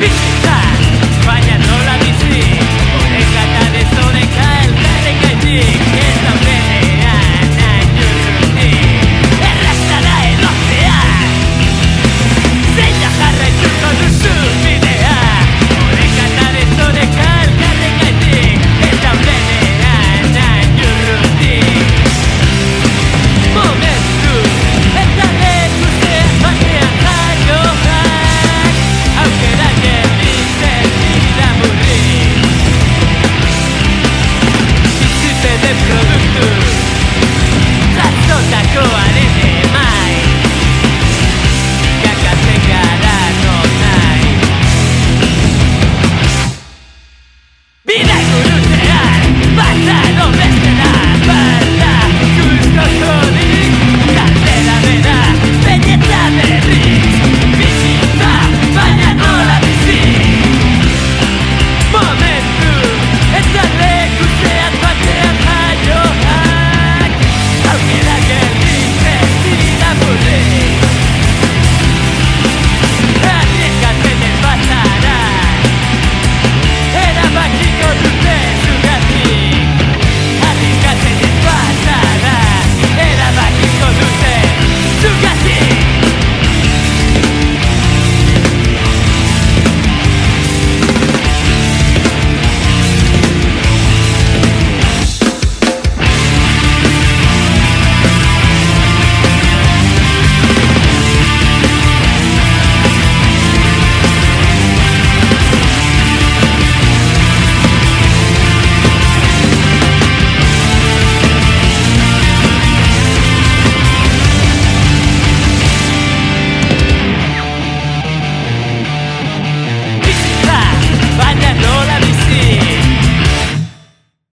Baina nola bizi, oreka eta dezoreka elkarrek difficult